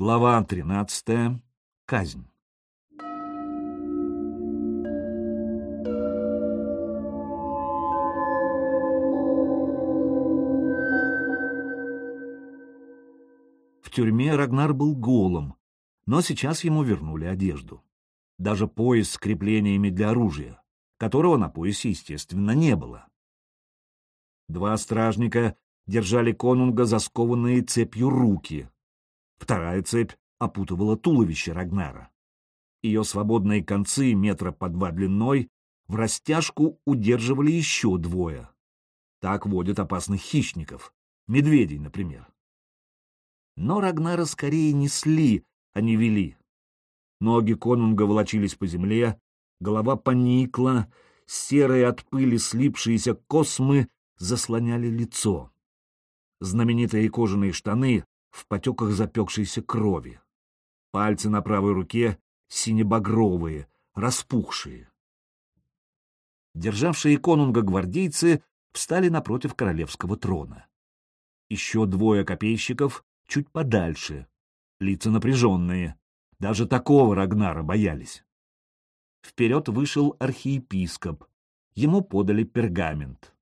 Глава 13. Казнь. В тюрьме Рагнар был голым, но сейчас ему вернули одежду. Даже пояс с креплениями для оружия, которого на поясе, естественно, не было. Два стражника держали конунга за скованные цепью руки. Вторая цепь опутывала туловище Рагнара. Ее свободные концы, метра по два длиной, в растяжку удерживали еще двое. Так водят опасных хищников, медведей, например. Но Рагнара скорее несли, а не вели. Ноги конунга волочились по земле, голова поникла, серые от пыли слипшиеся космы заслоняли лицо. Знаменитые кожаные штаны в потеках запекшейся крови. Пальцы на правой руке синебагровые, распухшие. Державшие конунга гвардейцы встали напротив королевского трона. Еще двое копейщиков чуть подальше, лица напряженные. Даже такого Рагнара боялись. Вперед вышел архиепископ. Ему подали пергамент.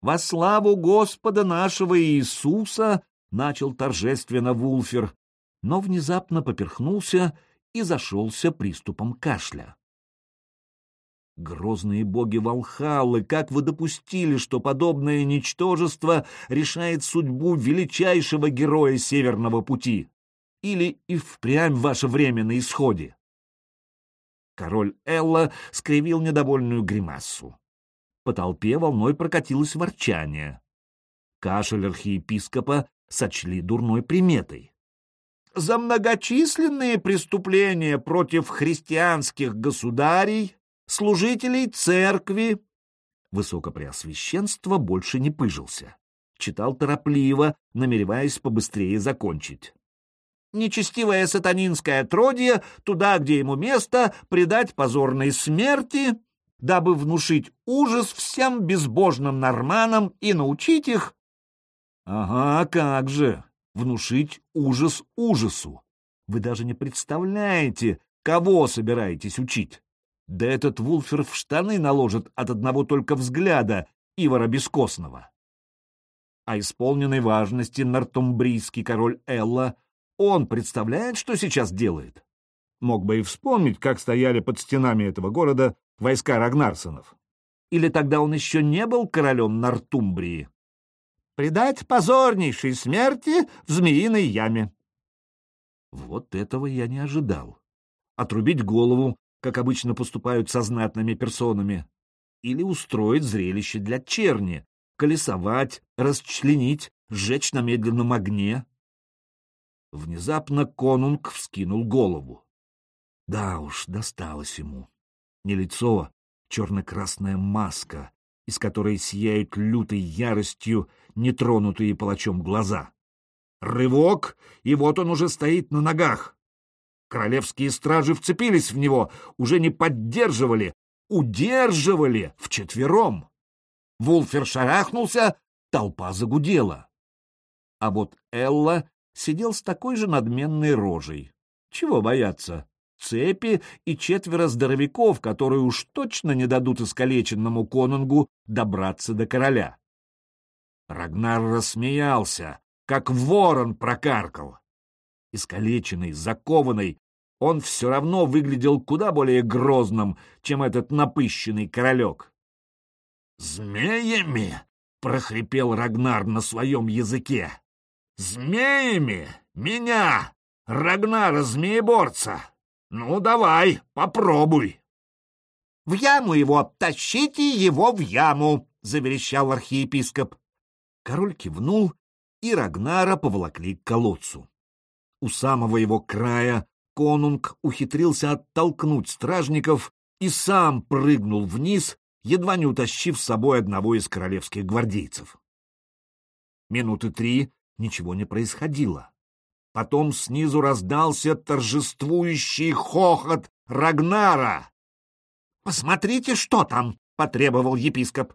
«Во славу Господа нашего Иисуса!» — начал торжественно Вулфер, но внезапно поперхнулся и зашелся приступом кашля. Грозные боги Волхалы, как вы допустили, что подобное ничтожество решает судьбу величайшего героя Северного пути? Или и впрямь ваше время на исходе? Король Элла скривил недовольную гримассу. По толпе волной прокатилось ворчание. Кашель архиепископа сочли дурной приметой. За многочисленные преступления против христианских государей, служителей церкви, Высокопреосвященство больше не пыжился. Читал торопливо, намереваясь побыстрее закончить нечестивое сатанинское отродье туда, где ему место, предать позорной смерти, дабы внушить ужас всем безбожным норманам и научить их... Ага, как же, внушить ужас ужасу. Вы даже не представляете, кого собираетесь учить. Да этот Вулфер в штаны наложит от одного только взгляда Ивара Бескосного. А исполненной важности нортумбрийский король Элла — он представляет, что сейчас делает? Мог бы и вспомнить, как стояли под стенами этого города войска Рагнарсонов. Или тогда он еще не был королем Нортумбрии? Предать позорнейшей смерти в змеиной яме. Вот этого я не ожидал. Отрубить голову, как обычно поступают со знатными персонами, или устроить зрелище для черни, колесовать, расчленить, сжечь на медленном огне, Внезапно конунг вскинул голову. Да уж, досталось ему. Не лицо, черно-красная маска, из которой сияют лютой яростью нетронутые палачом глаза. Рывок, и вот он уже стоит на ногах. Королевские стражи вцепились в него, уже не поддерживали, удерживали вчетвером. Вулфер шарахнулся, толпа загудела. А вот Элла сидел с такой же надменной рожей. Чего бояться? Цепи и четверо здоровяков, которые уж точно не дадут искалеченному конунгу добраться до короля. Рагнар рассмеялся, как ворон прокаркал. Искалеченный, закованный, он все равно выглядел куда более грозным, чем этот напыщенный королек. «Змеями!» — прохрипел Рагнар на своем языке. Змеями? Меня? Рагнара Змееборца? Ну, давай, попробуй. В яму его, тащите его в яму, заверещал архиепископ. Король кивнул, и Рагнара поволокли к колодцу. У самого его края конунг ухитрился оттолкнуть стражников и сам прыгнул вниз, едва не утащив с собой одного из королевских гвардейцев. Минуты три ничего не происходило. Потом снизу раздался торжествующий хохот Рагнара. «Посмотрите, что там!» — потребовал епископ.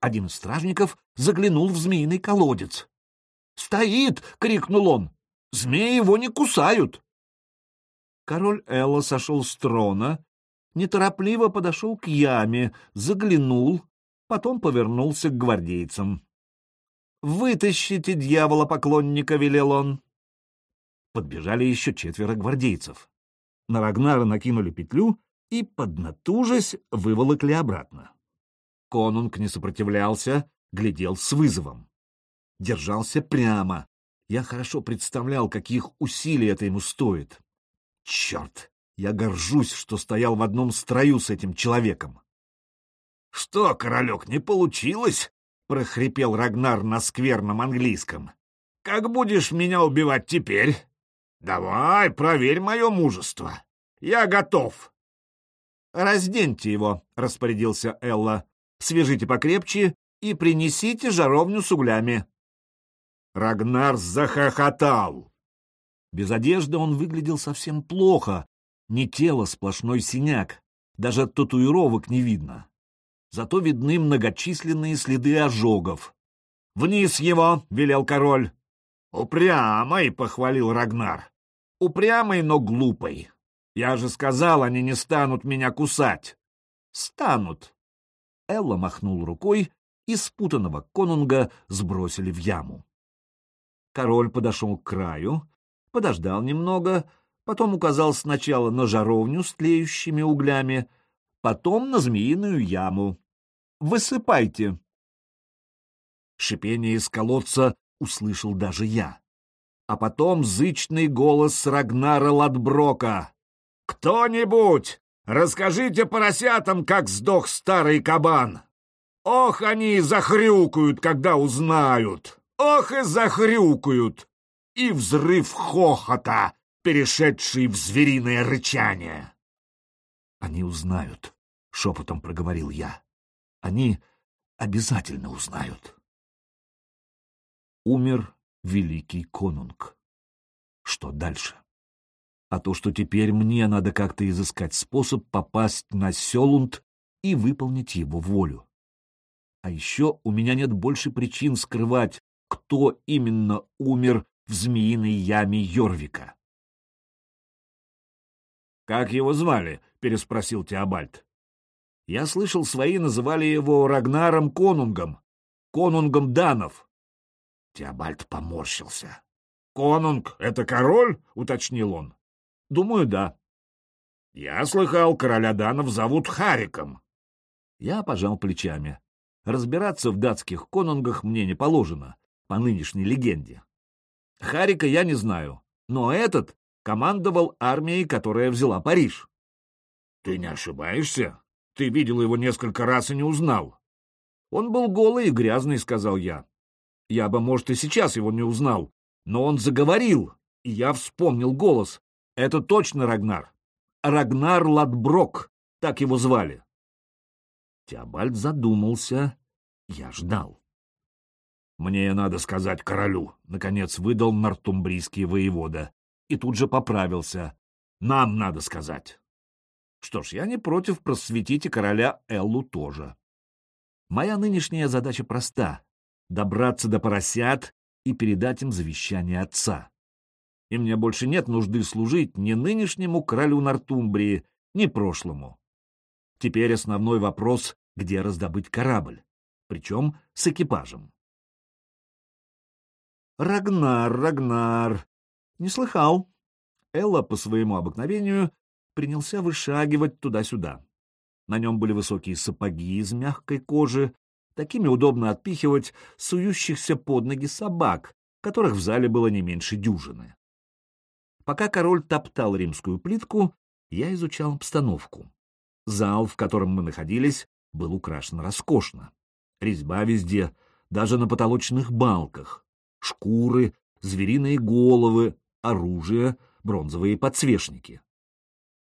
Один из стражников заглянул в змеиный колодец. «Стоит!» — крикнул он. Змеи его не кусают. Король Элла сошел с трона, неторопливо подошел к яме, заглянул, потом повернулся к гвардейцам. «Вытащите дьявола-поклонника», — велел он. Подбежали еще четверо гвардейцев. На Рагнара накинули петлю и, поднатужась, выволокли обратно. Конунг не сопротивлялся, глядел с вызовом. Держался прямо. Я хорошо представлял, каких усилий это ему стоит. Черт! Я горжусь, что стоял в одном строю с этим человеком. — Что, королек, не получилось? — прохрипел Рагнар на скверном английском. — Как будешь меня убивать теперь? Давай, проверь мое мужество. Я готов. — Разденьте его, — распорядился Элла. — Свяжите покрепче и принесите жаровню с углями. Рагнар захохотал. Без одежды он выглядел совсем плохо, не тело, сплошной синяк, даже татуировок не видно. Зато видны многочисленные следы ожогов. «Вниз его!» — велел король. «Упрямый!» — похвалил Рагнар. «Упрямый, но глупый. Я же сказал, они не станут меня кусать». «Станут!» Элла махнул рукой, и спутанного конунга сбросили в яму. Король подошел к краю, подождал немного, потом указал сначала на жаровню с тлеющими углями, потом на змеиную яму. «Высыпайте!» Шипение из колодца услышал даже я. А потом зычный голос Рагнара Ладброка. «Кто-нибудь, расскажите поросятам, как сдох старый кабан! Ох, они захрюкают, когда узнают! Ох и захрюкают!» И взрыв хохота, перешедший в звериное рычание. «Они узнают», — шепотом проговорил я. «Они обязательно узнают». Умер великий конунг. Что дальше? А то, что теперь мне надо как-то изыскать способ попасть на Селунд и выполнить его волю. А еще у меня нет больше причин скрывать, кто именно умер в змеиной яме Йорвика. «Как его звали?» — переспросил Теобальд. «Я слышал, свои называли его Рагнаром Конунгом, Конунгом Данов». Теобальд поморщился. «Конунг — это король?» — уточнил он. «Думаю, да». «Я слыхал, короля Данов зовут Хариком». Я пожал плечами. Разбираться в датских конунгах мне не положено, по нынешней легенде. Харика я не знаю, но этот командовал армией, которая взяла Париж. — Ты не ошибаешься? Ты видел его несколько раз и не узнал. — Он был голый и грязный, — сказал я. Я бы, может, и сейчас его не узнал, но он заговорил, и я вспомнил голос. Это точно Рагнар. Рагнар Ладброк, так его звали. Теобальд задумался. Я ждал. «Мне надо сказать королю», — наконец выдал нортумбрийский воевода и тут же поправился. Нам надо сказать. Что ж, я не против просветить и короля Эллу тоже. Моя нынешняя задача проста — добраться до поросят и передать им завещание отца. И мне больше нет нужды служить ни нынешнему королю Нортумбрии, ни прошлому. Теперь основной вопрос — где раздобыть корабль, причем с экипажем. Рагнар, Рагнар, не слыхал. Элла по своему обыкновению принялся вышагивать туда-сюда. На нем были высокие сапоги из мягкой кожи, такими удобно отпихивать сующихся под ноги собак, которых в зале было не меньше дюжины. Пока король топтал римскую плитку, я изучал обстановку. Зал, в котором мы находились, был украшен роскошно. Резьба везде, даже на потолочных балках. Шкуры, звериные головы, оружие, бронзовые подсвечники.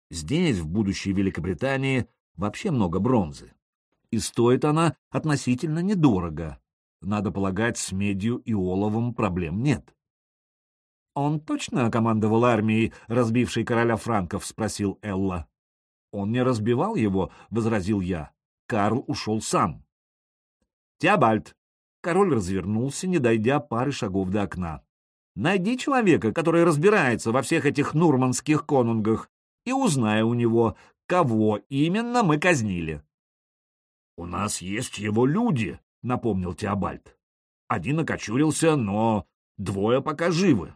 Здесь, в будущей Великобритании, вообще много бронзы. И стоит она относительно недорого. Надо полагать, с медью и оловом проблем нет. «Он точно командовал армией, разбившей короля франков?» — спросил Элла. «Он не разбивал его», — возразил я. «Карл ушел сам». «Теобальд!» Король развернулся, не дойдя пары шагов до окна. Найди человека, который разбирается во всех этих нурманских конунгах, и узнай у него, кого именно мы казнили. — У нас есть его люди, — напомнил Теобальд. Один окочурился, но двое пока живы.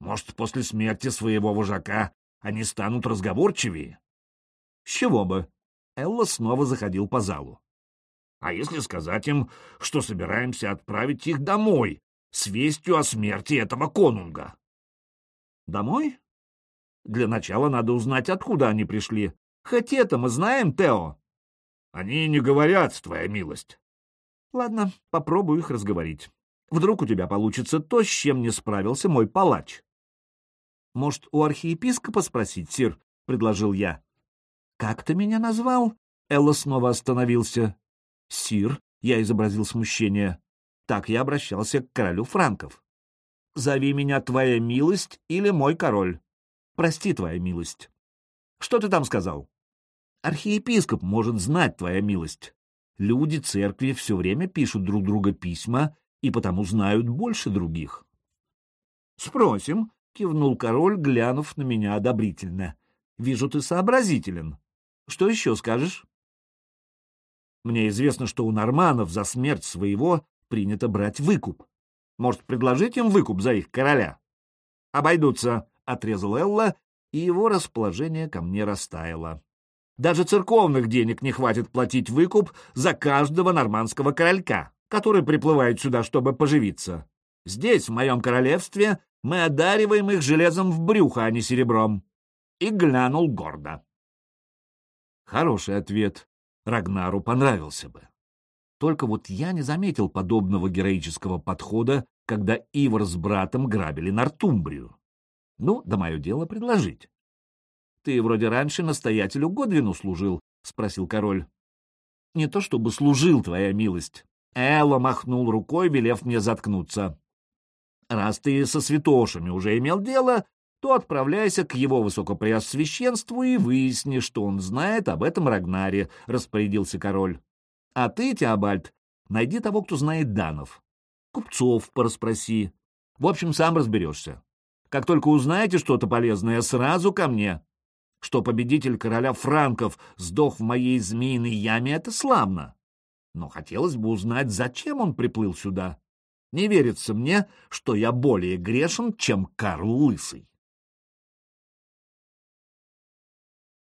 Может, после смерти своего вожака они станут разговорчивее? — С чего бы? Элла снова заходил по залу. — А если сказать им, что собираемся отправить их домой, с вестью о смерти этого конунга. Домой? Для начала надо узнать, откуда они пришли. Хоть это мы знаем, Тео. Они не говорят, твоя милость. Ладно, попробую их разговорить. Вдруг у тебя получится то, с чем не справился мой палач. Может, у архиепископа спросить, сир? — предложил я. Как ты меня назвал? Элла снова остановился. Сир, я изобразил смущение. Так я обращался к королю франков. «Зови меня твоя милость или мой король. Прости, твоя милость». «Что ты там сказал?» «Архиепископ может знать, твоя милость. Люди церкви все время пишут друг друга письма и потому знают больше других». «Спросим», — кивнул король, глянув на меня одобрительно. «Вижу, ты сообразителен. Что еще скажешь?» Мне известно, что у норманов за смерть своего принято брать выкуп. Может, предложить им выкуп за их короля? Обойдутся, — отрезал Элла, и его расположение ко мне растаяло. Даже церковных денег не хватит платить выкуп за каждого нормандского королька, который приплывает сюда, чтобы поживиться. Здесь, в моем королевстве, мы одариваем их железом в брюхо, а не серебром. И глянул гордо. Хороший ответ. Рагнару понравился бы. Только вот я не заметил подобного героического подхода, когда Ивар с братом грабили Нортумбрию. Ну, да мое дело предложить. — Ты вроде раньше настоятелю Годвину служил, — спросил король. — Не то чтобы служил, твоя милость. Элла махнул рукой, велев мне заткнуться. — Раз ты со святошами уже имел дело, то отправляйся к его высокопреосвященству и выясни, что он знает об этом Рагнаре, — распорядился король. А ты, Теобальд, найди того, кто знает данов. Купцов пораспроси. В общем, сам разберешься. Как только узнаете что-то полезное, сразу ко мне. Что победитель короля франков сдох в моей змеиной яме, это славно. Но хотелось бы узнать, зачем он приплыл сюда. Не верится мне, что я более грешен, чем Карл Лысый.